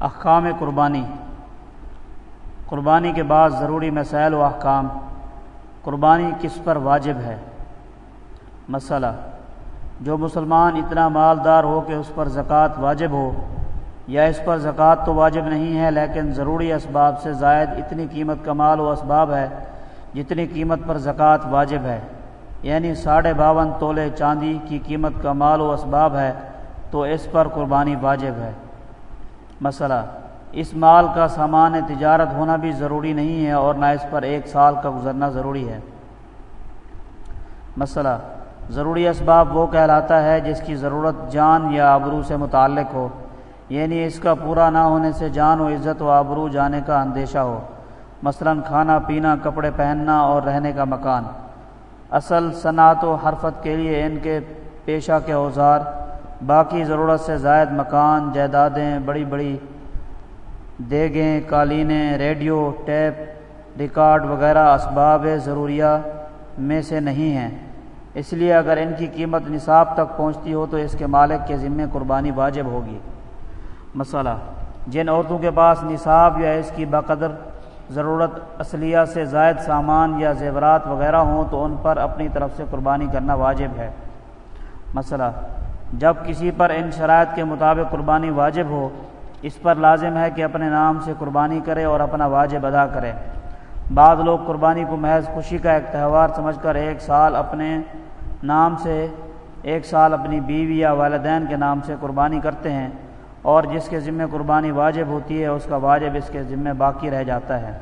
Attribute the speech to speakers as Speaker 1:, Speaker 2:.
Speaker 1: احکام قربانی۔ قربانی کے بعد ضروری مسائل و احکام۔ قربانی کس پر واجب ہے؟ مسئلہ، جو مسلمان اتنا مالدار ہو کہ اس پر زکوٰۃ واجب ہو، یا اس پر زکوٰۃ تو واجب نہیں ہے، لیکن ضروری اسباب سے زائد اتنی قیمت کا مال و اسباب ہے جتنی قیمت پر زکوٰۃ واجب ہے۔ یعنی ساڑھے باون تولے چاندی کی قیمت کا مال و اسباب ہے تو اس پر قربانی واجب ہے۔ مسئلہ، اس مال کا سامان تجارت ہونا بھی ضروری نہیں ہے اور نہ اس پر ایک سال کا گزرنا ضروری ہے۔ مسئلہ، ضروری اسباب وہ کہلاتا ہے جس کی ضرورت جان یا آبرو سے متعلق ہو یعنی اس کا پورا نہ ہونے سے جان و عزت و آبرو جانے کا اندیشہ ہو۔ مثلا کھانا، پینا، کپڑے پہننا اور رہنے کا مکان۔ اصل صنعت و حرفت کے لیے ان کے پیشہ کے اوزار باقی ضرورت سے زائد مکان، جائیدادیں، بڑی بڑی دیگیں، قالینیں، ریڈیو، ٹیپ، ریکارڈ وغیرہ اسباب ضروریہ میں سے نہیں ہیں۔ اس لیے اگر ان کی قیمت نصاب تک پہنچتی ہو تو اس کے مالک کے ذمے قربانی واجب ہوگی۔ مسئلہ، جن عورتوں کے پاس نصاب یا اس کی بقدر ضرورت اصلیہ سے زائد سامان یا زیورات وغیرہ ہوں تو ان پر اپنی طرف سے قربانی کرنا واجب ہے۔ مسئلہ جب کسی پر ان شرائط کے مطابق قربانی واجب ہو، اس پر لازم ہے کہ اپنے نام سے قربانی کرے اور اپنا واجب ادا کرے۔ بعض لوگ قربانی کو محض خوشی کا ایک تہوار سمجھ کر ایک سال اپنے نام سے، ایک سال اپنی بیوی یا والدین کے نام سے قربانی کرتے ہیں اور جس کے ذمے قربانی واجب ہوتی ہے، اس کا واجب اس کے ذمے باقی رہ جاتا ہے۔